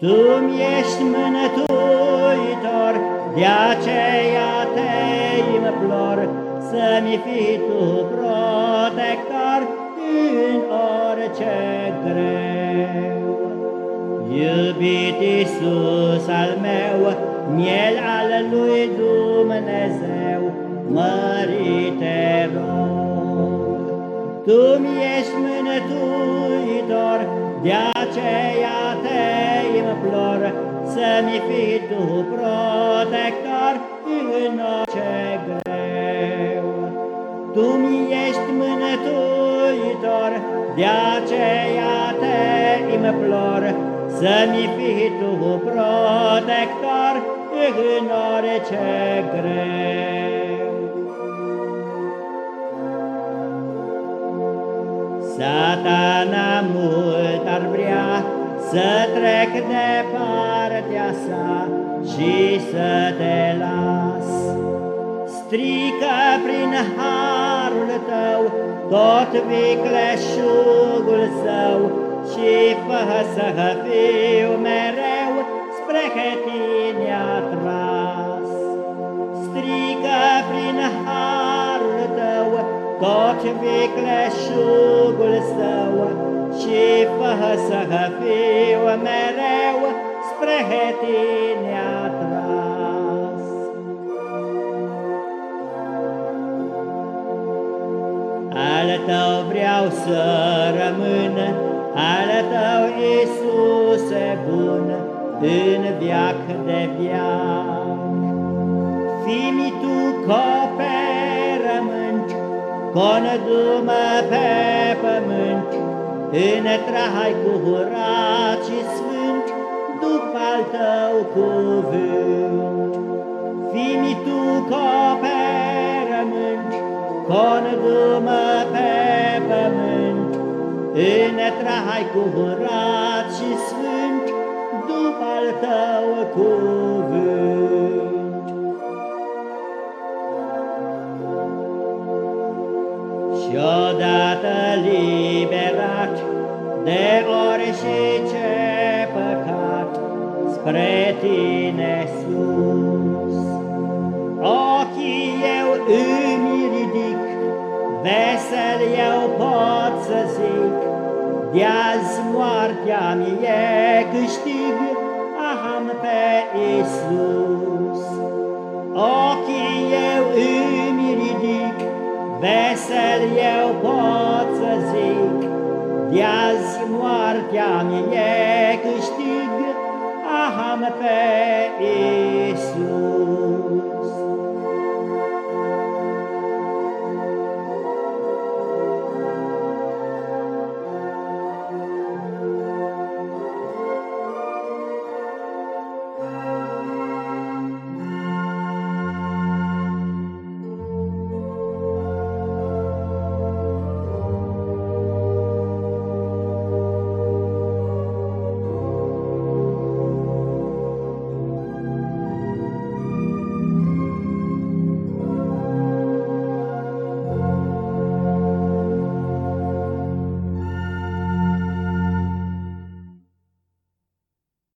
Tu-mi ești mânătuitor, de aceea te implor, Să-mi fii tu protector în orice greu. Iubit Iisus al meu, miel al lui Dumnezeu, mărite rog. Tu-mi ești mânătuitor, de aceea te implor Să-mi fii tu protector în orice greu. Tu-mi ești mânătuitor, de aceea te implor Să-mi fii tu protector în orice greu. Satana mult ar vrea să trec de partea sa și să te las. Strică prin harul tău tot vicleșugul său și fă să fiu mereu spre tine atras. Strică prin harul tău tot vicleșugul său și fă să fiu mereu spre tine atras. Al tău vreau să rămân, al tău, Iisuse bun, în viac de viac. Fii-mi tu coperământ, condu-mă pe pământ, în trai curat și sfânt, după al tău cuvânt. Fii-mi tu coperământ, condu-mă pe pământ, în trai curat și Și odată liberat de orice păcat spre tine sus, ochii eu îmi ridic, vesel eu pot să zic, de-azi moartea mie câștig, aham pe Iisus. Vesel eu pot să zic, de-azi moartea mie câștig, aham pe Iisus.